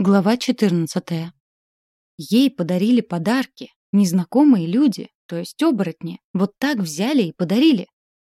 Глава 14. Ей подарили подарки. Незнакомые люди, то есть оборотни. Вот так взяли и подарили.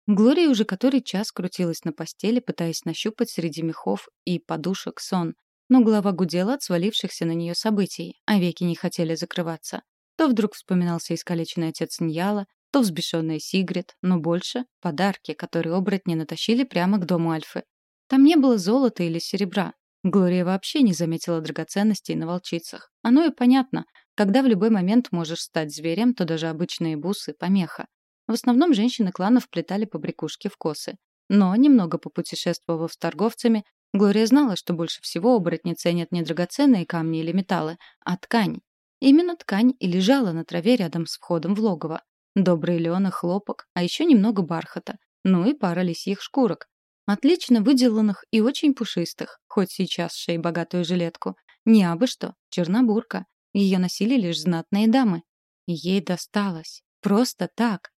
Глория уже который час крутилась на постели, пытаясь нащупать среди мехов и подушек сон. Но голова гудела от свалившихся на нее событий, а веки не хотели закрываться. То вдруг вспоминался искалеченный отец Ньяла, то взбешенная Сигрид, но больше — подарки, которые оборотни натащили прямо к дому Альфы. Там не было золота или серебра, Глория вообще не заметила драгоценностей на волчицах. Оно и понятно. Когда в любой момент можешь стать зверем, то даже обычные бусы — помеха. В основном женщины клана вплетали побрякушки в косы. Но, немного попутешествовав с торговцами, Глория знала, что больше всего оборотни ценят не драгоценные камни или металлы, а ткань. Именно ткань и лежала на траве рядом с входом в логово. Добрый лен и хлопок, а еще немного бархата. Ну и пара лисьих шкурок, Отлично выделанных и очень пушистых, хоть сейчас шей богатую жилетку. Не абы что, чернобурка. Ее носили лишь знатные дамы. ей досталось. Просто так.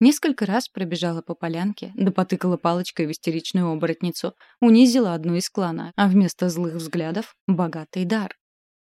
Несколько раз пробежала по полянке, да потыкала палочкой в истеричную оборотницу, унизила одну из клана, а вместо злых взглядов — богатый дар.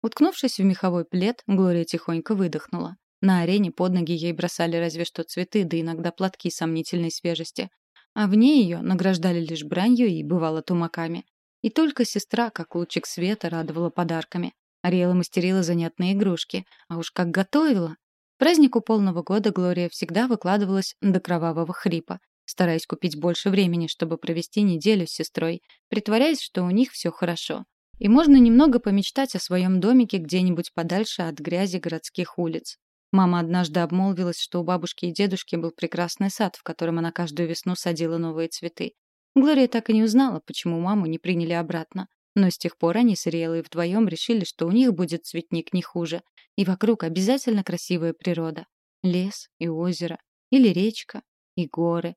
Уткнувшись в меховой плед, Глория тихонько выдохнула. На арене под ноги ей бросали разве что цветы, да иногда платки сомнительной свежести а вне ее награждали лишь бранью и, бывало, тумаками. И только сестра, как лучик света, радовала подарками. Ариэла мастерила занятные игрушки, а уж как готовила! празднику полного года Глория всегда выкладывалась до кровавого хрипа, стараясь купить больше времени, чтобы провести неделю с сестрой, притворяясь, что у них все хорошо. И можно немного помечтать о своем домике где-нибудь подальше от грязи городских улиц. Мама однажды обмолвилась, что у бабушки и дедушки был прекрасный сад, в котором она каждую весну садила новые цветы. Глория так и не узнала, почему маму не приняли обратно. Но с тех пор они с Риэлой вдвоем решили, что у них будет цветник не хуже. И вокруг обязательно красивая природа. Лес и озеро. Или речка. И горы.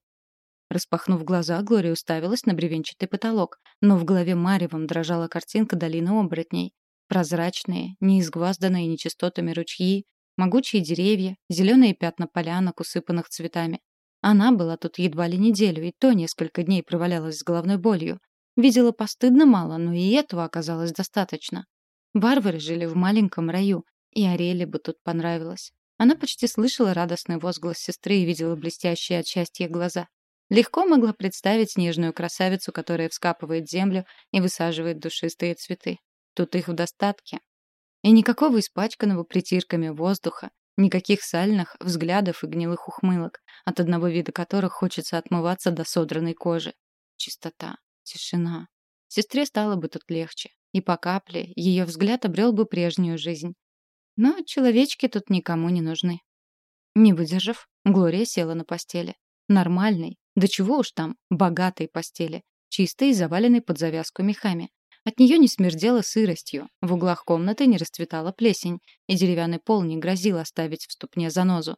Распахнув глаза, Глория уставилась на бревенчатый потолок, но в голове Маревом дрожала картинка долины оборотней. Прозрачные, неизгвазданные нечистотами ручьи, Могучие деревья, зеленые пятна полянок, усыпанных цветами. Она была тут едва ли неделю, и то несколько дней провалялась с головной болью. Видела постыдно мало, но и этого оказалось достаточно. Варвары жили в маленьком раю, и Ариэле бы тут понравилось. Она почти слышала радостный возглас сестры и видела блестящие от счастья глаза. Легко могла представить нежную красавицу, которая вскапывает землю и высаживает душистые цветы. Тут их в достатке, и никакого испачканного притирками воздуха, никаких сальных взглядов и гнилых ухмылок, от одного вида которых хочется отмываться до содранной кожи. Чистота, тишина. Сестре стало бы тут легче, и по капле ее взгляд обрел бы прежнюю жизнь. Но человечки тут никому не нужны. Не выдержав, Глория села на постели. Нормальной, да чего уж там, богатой постели, чистой и заваленной под завязку мехами. От нее не смердело сыростью, в углах комнаты не расцветала плесень, и деревянный пол не грозил оставить в ступне занозу.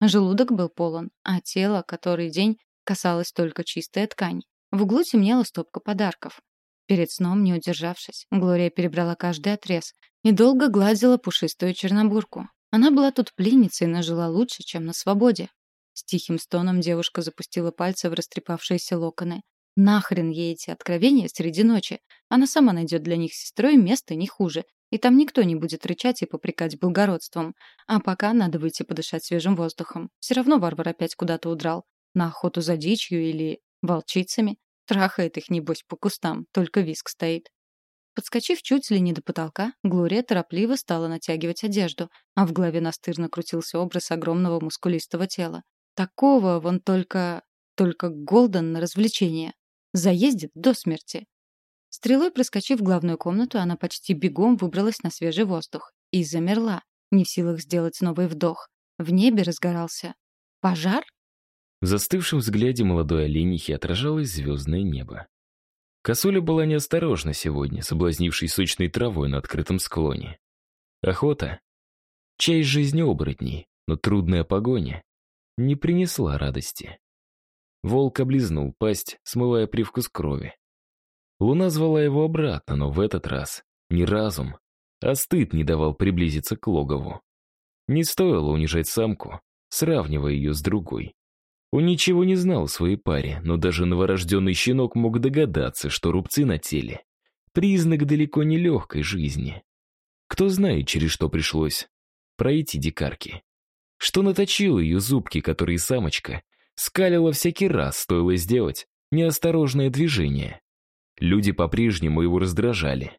Желудок был полон, а тело, который день, касалась только чистая ткань. В углу темнела стопка подарков. Перед сном, не удержавшись, Глория перебрала каждый отрез и долго гладила пушистую чернобурку. Она была тут пленницей, но жила лучше, чем на свободе. С тихим стоном девушка запустила пальцы в растрепавшиеся локоны. Нахрен ей эти откровения среди ночи? Она сама найдет для них сестрой место не хуже, и там никто не будет рычать и попрекать благородством. А пока надо выйти подышать свежим воздухом. Все равно варвар опять куда-то удрал. На охоту за дичью или волчицами. Трахает их, небось, по кустам, только виск стоит. Подскочив чуть ли не до потолка, Глория торопливо стала натягивать одежду, а в голове настырно крутился образ огромного мускулистого тела. Такого вон только... только Голден на развлечение. Заездит до смерти. Стрелой проскочив в главную комнату, она почти бегом выбралась на свежий воздух. И замерла, не в силах сделать новый вдох. В небе разгорался пожар? В застывшем взгляде молодой оленихи отражалось звездное небо. Косуля была неосторожна сегодня, соблазнившей сочной травой на открытом склоне. Охота — часть жизни оборотней, но трудная погоня не принесла радости. Волк облизнул пасть, смывая привкус крови. Луна звала его обратно, но в этот раз не разум, а стыд не давал приблизиться к логову. Не стоило унижать самку, сравнивая ее с другой. Он ничего не знал о своей паре, но даже новорожденный щенок мог догадаться, что рубцы на теле признак далеко не легкой жизни. Кто знает, через что пришлось пройти дикарки. Что наточил ее зубки, которые самочка скалила всякий раз, стоило сделать неосторожное движение. Люди по-прежнему его раздражали.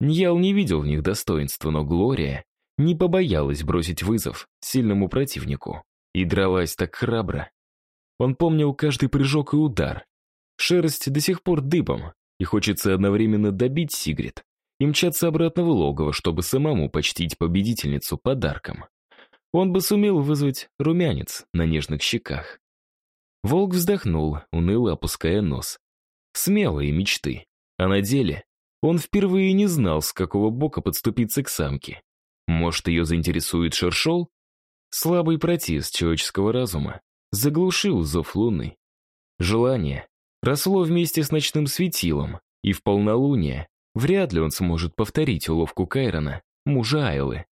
Ньял не видел в них достоинства, но Глория не побоялась бросить вызов сильному противнику и дралась так храбро. Он помнил каждый прыжок и удар. Шерсть до сих пор дыбом, и хочется одновременно добить Сигрид и мчаться обратно в логово, чтобы самому почтить победительницу подарком. Он бы сумел вызвать румянец на нежных щеках. Волк вздохнул, уныло опуская нос. Смелые мечты. А на деле он впервые не знал, с какого бока подступиться к самке. Может, ее заинтересует шершол? Слабый протест человеческого разума заглушил зов луны. Желание росло вместе с ночным светилом, и в полнолуние вряд ли он сможет повторить уловку Кайрона, мужа Айлы.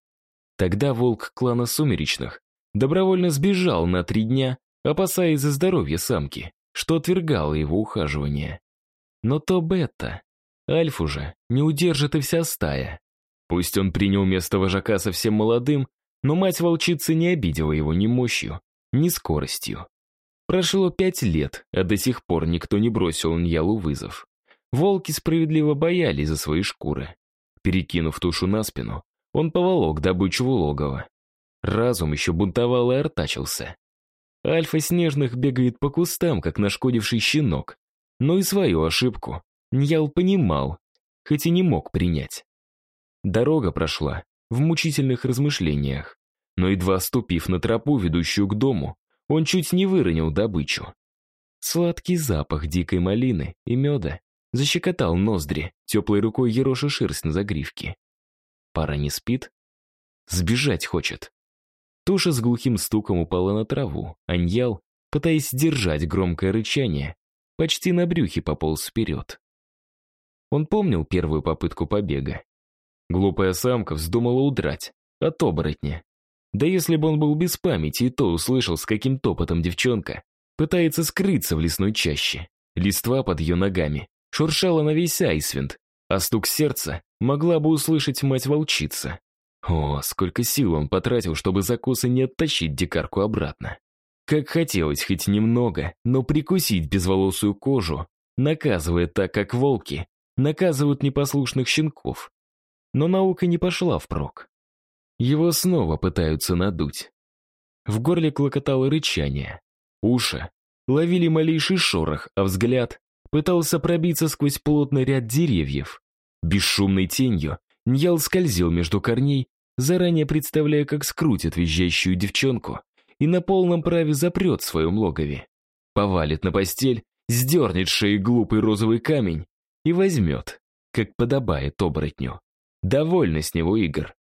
Тогда волк клана Сумеречных добровольно сбежал на три дня, опасаясь за здоровье самки, что отвергало его ухаживание. Но то бета. Альфу же не удержит и вся стая. Пусть он принял место вожака совсем молодым, но мать волчицы не обидела его ни мощью, ни скоростью. Прошло пять лет, а до сих пор никто не бросил Ньялу вызов. Волки справедливо боялись за свои шкуры. Перекинув тушу на спину, он поволок добычу в логово. Разум еще бунтовал и артачился. Альфа Снежных бегает по кустам, как нашкодивший щенок. Но и свою ошибку Ньял понимал, хоть и не мог принять. Дорога прошла в мучительных размышлениях, но едва ступив на тропу, ведущую к дому, он чуть не выронил добычу. Сладкий запах дикой малины и меда защекотал ноздри, теплой рукой ероша шерсть на загривке. Пара не спит? Сбежать хочет. Туша с глухим стуком упала на траву, а Ньял, пытаясь сдержать громкое рычание, почти на брюхе пополз вперед. Он помнил первую попытку побега. Глупая самка вздумала удрать от оборотня. Да если бы он был без памяти, и то услышал, с каким топотом девчонка пытается скрыться в лесной чаще. Листва под ее ногами шуршала на весь Айсвинд, а стук сердца могла бы услышать мать-волчица. О, сколько сил он потратил, чтобы за косы не оттащить дикарку обратно. Как хотелось хоть немного, но прикусить безволосую кожу, наказывая так, как волки наказывают непослушных щенков. Но наука не пошла впрок. Его снова пытаются надуть. В горле клокотало рычание. Уши ловили малейший шорох, а взгляд пытался пробиться сквозь плотный ряд деревьев. Бесшумной тенью Ньял скользил между корней, заранее представляя, как скрутит визжащую девчонку и на полном праве запрет в своем логове. Повалит на постель, сдернет шеи глупый розовый камень и возьмет, как подобает оборотню. Довольно с него игр.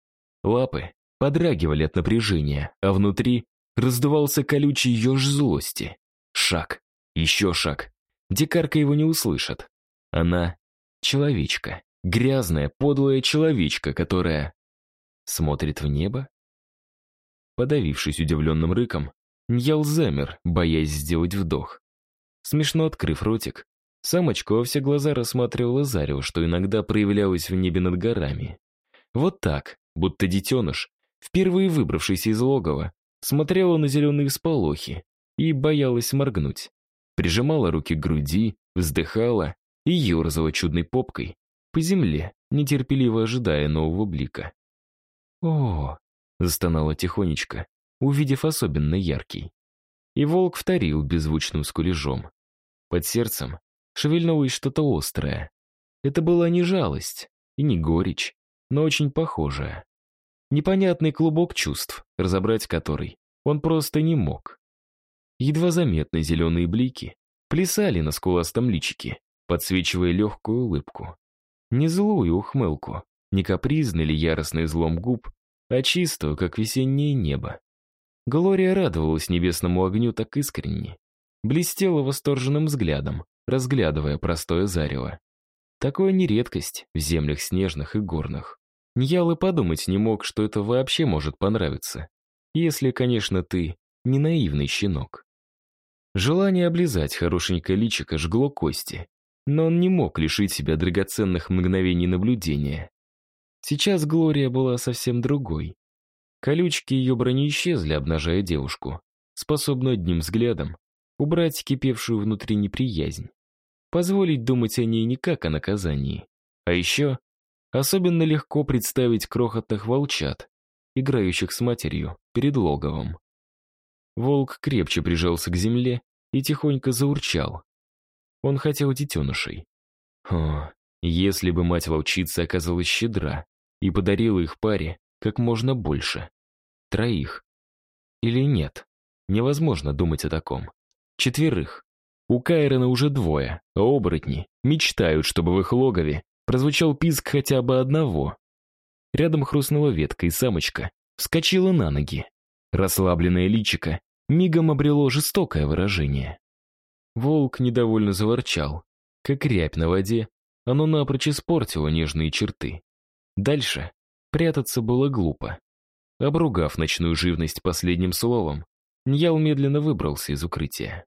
Лапы подрагивали от напряжения, а внутри раздувался колючий еж злости. Шаг, еще шаг. Дикарка его не услышит. Она — человечка, грязная, подлая человечка, которая смотрит в небо. Подавившись удивленным рыком, Ньял замер, боясь сделать вдох. Смешно открыв ротик, Самочка во все глаза рассматривала зарево, что иногда проявлялось в небе над горами. Вот так, будто детеныш, впервые выбравшийся из логова, смотрела на зеленые сполохи и боялась моргнуть. Прижимала руки к груди, вздыхала и ерзала чудной попкой по земле, нетерпеливо ожидая нового блика. «О!» — застонала тихонечко, увидев особенно яркий. И волк вторил беззвучным скулежом. Под сердцем шевельнулось что-то острое. Это была не жалость и не горечь, но очень похожая. Непонятный клубок чувств, разобрать который он просто не мог. Едва заметные зеленые блики плясали на скуластом личике, подсвечивая легкую улыбку. Не злую ухмылку, не капризный или яростный злом губ, а чистую, как весеннее небо. Глория радовалась небесному огню так искренне, блестела восторженным взглядом, разглядывая простое зарево. Такое не редкость в землях снежных и горных. Ньял и подумать не мог, что это вообще может понравиться. Если, конечно, ты не наивный щенок. Желание облизать хорошенькое личико жгло кости. Но он не мог лишить себя драгоценных мгновений наблюдения. Сейчас Глория была совсем другой. Колючки ее брони исчезли, обнажая девушку, способную одним взглядом убрать кипевшую внутри неприязнь. Позволить думать о ней не как о наказании. А еще особенно легко представить крохотных волчат, играющих с матерью перед логовом. Волк крепче прижался к земле и тихонько заурчал. Он хотел детенышей. О, если бы мать-волчица оказалась щедра и подарила их паре как можно больше. Троих. Или нет? Невозможно думать о таком. Четверых. У Кайрона уже двое, а оборотни мечтают, чтобы в их логове прозвучал писк хотя бы одного. Рядом хрустнула ветка, и самочка вскочила на ноги. Расслабленное личико мигом обрело жестокое выражение. Волк недовольно заворчал. Как рябь на воде, оно напрочь испортило нежные черты. Дальше прятаться было глупо. Обругав ночную живность последним словом, Ньял медленно выбрался из укрытия.